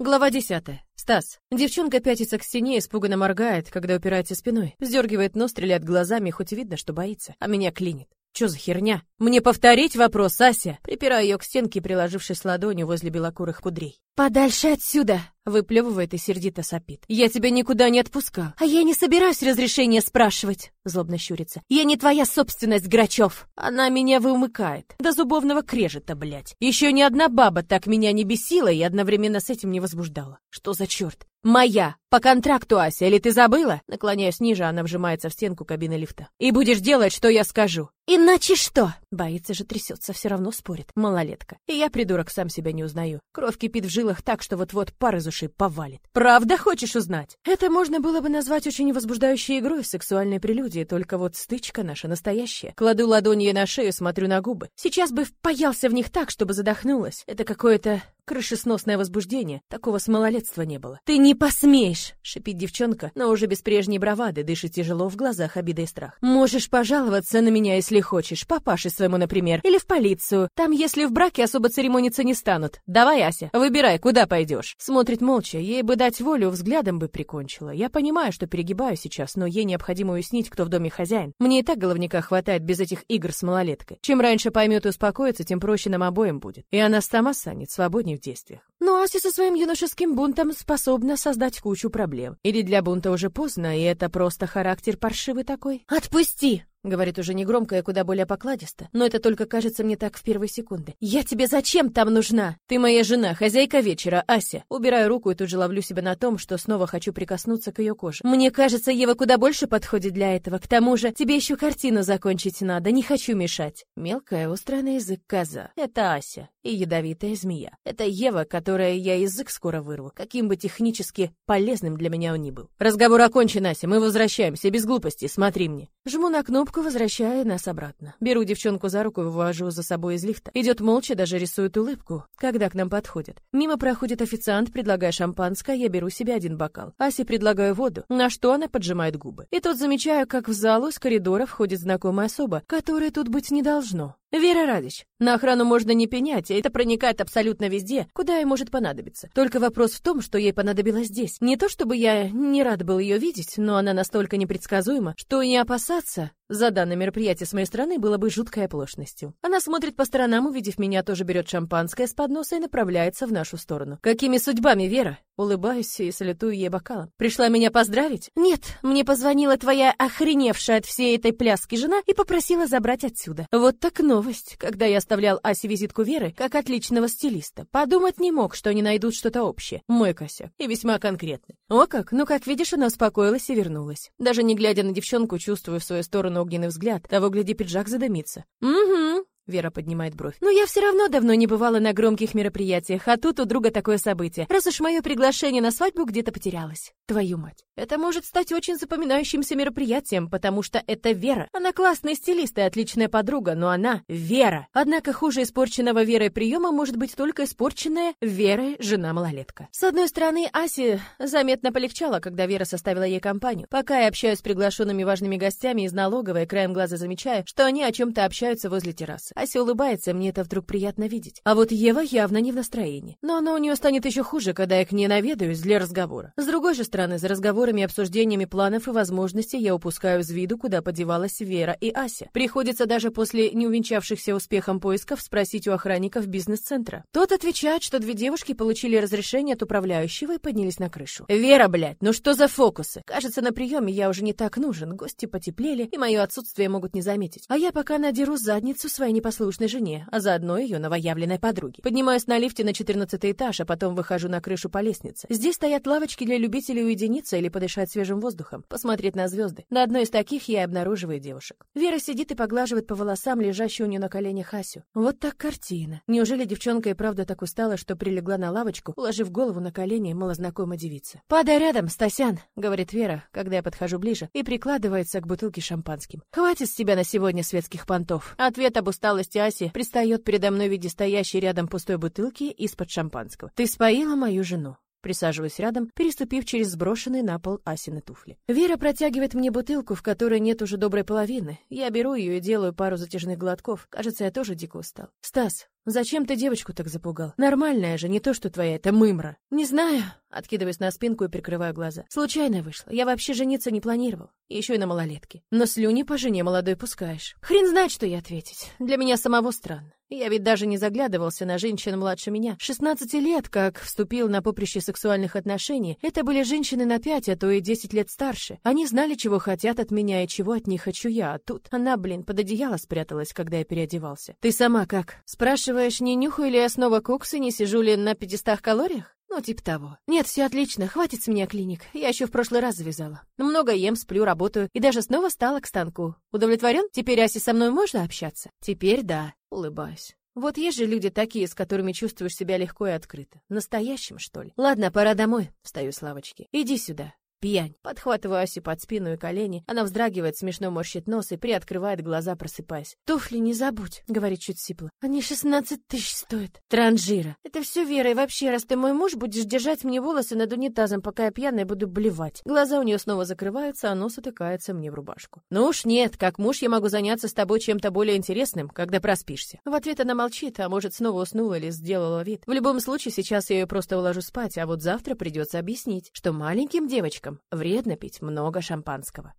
Глава десятая. Стас. Девчонка пятится к стене, испуганно моргает, когда упирается спиной. Вздергивает нос, стреляет глазами, хоть и видно, что боится. А меня клинит. Что за херня? Мне повторить вопрос, Ася? Припираю ее к стенке, приложившись ладонью возле белокурых кудрей. «Подальше отсюда!» — выплевывает и сердито сопит. «Я тебя никуда не отпускал!» «А я не собираюсь разрешения спрашивать!» — злобно щурится. «Я не твоя собственность, Грачев!» Она меня вымыкает. До зубовного крежета, блядь. Еще ни одна баба так меня не бесила и одновременно с этим не возбуждала. Что за черт? «Моя! По контракту, Ася, или ты забыла?» Наклоняюсь ниже, она вжимается в стенку кабины лифта. «И будешь делать, что я скажу!» «Иначе что?» Боится же, трясется, все равно спорит. Малолетка. И я, придурок, сам себя не узнаю. Кровь кипит в жилах так, что вот-вот пар из ушей повалит. Правда хочешь узнать? Это можно было бы назвать очень возбуждающей игрой сексуальной прелюдии, только вот стычка наша настоящая. Кладу ладонь ей на шею, смотрю на губы. Сейчас бы впаялся в них так, чтобы задохнулась. Это какое-то крышесносное возбуждение. Такого с малолетства не было. «Ты не посмеешь!» — шипит девчонка, но уже без прежней бравады, дышит тяжело в глазах обида и страх. «Можешь пожаловаться на меня, если хочешь, папаше своему, например, или в полицию. Там, если в браке особо церемониться не станут. Давай, Ася, выбирай, куда пойдешь». Смотрит молча, ей бы дать волю, взглядом бы прикончила. Я понимаю, что перегибаю сейчас, но ей необходимо уяснить, кто в доме хозяин. Мне и так головника хватает без этих игр с малолеткой. Чем раньше поймет и успокоится, тем проще нам обоим будет. И она сама станет свободнее в действиях. Но Ася со своим юношеским бунтом способна создать кучу проблем. Или для бунта уже поздно, и это просто характер паршивый такой? «Отпусти!» Говорит уже не громко и куда более покладисто, но это только кажется мне так в первые секунды. «Я тебе зачем там нужна? Ты моя жена, хозяйка вечера, Ася». Убираю руку и тут же ловлю себя на том, что снова хочу прикоснуться к ее коже. Мне кажется, Ева куда больше подходит для этого. К тому же, тебе еще картину закончить надо, не хочу мешать. Мелкая, острая на язык коза. Это Ася и ядовитая змея. Это Ева, которая я язык скоро вырву, каким бы технически полезным для меня он ни был. Разговор окончен, Ася, мы возвращаемся, без глупости, смотри мне. Жму на кнопку кнопку, возвращая нас обратно. Беру девчонку за руку и вывожу за собой из лифта. Идет молча, даже рисует улыбку, когда к нам подходит. Мимо проходит официант, предлагая шампанское, я беру себе один бокал. Асе предлагаю воду, на что она поджимает губы. И тут замечаю, как в залу из коридора входит знакомая особа, которой тут быть не должно. Вера Радич. На охрану можно не пенять, это проникает абсолютно везде, куда ей может понадобиться. Только вопрос в том, что ей понадобилось здесь. Не то чтобы я не рад был ее видеть, но она настолько непредсказуема, что не опасаться за данное мероприятие с моей стороны было бы жуткой оплошностью. Она смотрит по сторонам, увидев меня, тоже берет шампанское с подноса и направляется в нашу сторону. «Какими судьбами, Вера?» Улыбаюсь и салютую ей бокалом. «Пришла меня поздравить?» «Нет, мне позвонила твоя охреневшая от всей этой пляски жена и попросила забрать отсюда. Вот так новость, когда я оставлял Асе визитку Веры как отличного стилиста. Подумать не мог, что они найдут что-то общее. Мой косяк. И весьма конкретный. О как, ну как видишь, она успокоилась и вернулась. Даже не глядя на девчонку, чувствую в свою сторону огненный взгляд. Того, гляди, пиджак задымится. «Угу, Вера поднимает бровь. «Но я все равно давно не бывала на громких мероприятиях, а тут у друга такое событие. Раз уж мое приглашение на свадьбу где-то потерялось. Твою мать. Это может стать очень запоминающимся мероприятием, потому что это Вера. Она классный стилист и отличная подруга, но она Вера. Однако хуже испорченного Верой приема может быть только испорченная Верой жена-малолетка. С одной стороны, Асе заметно полегчало, когда Вера составила ей компанию. Пока я общаюсь с приглашенными важными гостями из налоговой, краем глаза замечаю, что они о чем-то общаются возле террасы. Ася улыбается, мне это вдруг приятно видеть. А вот Ева явно не в настроении. Но оно у нее станет еще хуже, когда я к ней наведаюсь для разговора. С другой же стороны, за разговорами обсуждениями планов и возможностей я упускаю из виду, куда подевалась Вера и Ася. Приходится даже после неувенчавшихся успехом поисков спросить у охранников бизнес-центра. Тот отвечает, что две девушки получили разрешение от управляющего и поднялись на крышу. «Вера, блядь, ну что за фокусы? Кажется, на приеме я уже не так нужен, гости потеплели, и мое отсутствие могут не заметить. А я пока надеру задницу своей непосредственной непослушной жене, а заодно ее новоявленной подруге. Поднимаюсь на лифте на 14 этаж, а потом выхожу на крышу по лестнице. Здесь стоят лавочки для любителей уединиться или подышать свежим воздухом, посмотреть на звезды. На одной из таких я и обнаруживаю девушек. Вера сидит и поглаживает по волосам лежащую у нее на коленях Асю. Вот так картина. Неужели девчонка и правда так устала, что прилегла на лавочку, уложив голову на колени малознакомой девицы? «Падай рядом, Стасян», — говорит Вера, когда я подхожу ближе, и прикладывается к бутылке шампанским. «Хватит с тебя на сегодня светских понтов». Ответ об усталости усталости Аси предстает передо мной в виде стоящей рядом пустой бутылки из-под шампанского. «Ты споила мою жену». Присаживаюсь рядом, переступив через сброшенные на пол Асины туфли. Вера протягивает мне бутылку, в которой нет уже доброй половины. Я беру ее и делаю пару затяжных глотков. Кажется, я тоже дико устал. Стас, Зачем ты девочку так запугал? Нормальная же, не то что твоя, это мымра. Не знаю. Откидываюсь на спинку и прикрываю глаза. Случайно вышло. Я вообще жениться не планировал. Еще и на малолетке. Но слюни по жене молодой пускаешь. Хрен знает, что ей ответить. Для меня самого странно. Я ведь даже не заглядывался на женщин младше меня. 16 лет, как вступил на поприще сексуальных отношений, это были женщины на 5, а то и 10 лет старше. Они знали, чего хотят от меня и чего от них хочу я, а тут она, блин, под одеяло спряталась, когда я переодевался. Ты сама как? Спрашиваешь, не нюхаю ли я снова коксы, не сижу ли на 500 калориях? Ну, типа того. Нет, все отлично, хватит с меня клиник. Я еще в прошлый раз завязала. Много ем, сплю, работаю и даже снова стала к станку. Удовлетворен? Теперь, Аси, со мной можно общаться? Теперь да. Улыбаюсь. Вот есть же люди такие, с которыми чувствуешь себя легко и открыто. Настоящим, что ли? Ладно, пора домой. Встаю с лавочки. Иди сюда. Пьянь. Подхватываю Асю под спину и колени. Она вздрагивает, смешно морщит нос и приоткрывает глаза, просыпаясь. «Туфли не забудь», — говорит чуть сипло. «Они шестнадцать тысяч стоят». «Транжира». «Это все Вера, и вообще, раз ты мой муж, будешь держать мне волосы над унитазом, пока я пьяная буду блевать». Глаза у нее снова закрываются, а нос утыкается мне в рубашку. «Ну уж нет, как муж я могу заняться с тобой чем-то более интересным, когда проспишься». В ответ она молчит, а может, снова уснула или сделала вид. В любом случае, сейчас я ее просто уложу спать, а вот завтра придется объяснить, что маленьким девочкам вредно пить много шампанского.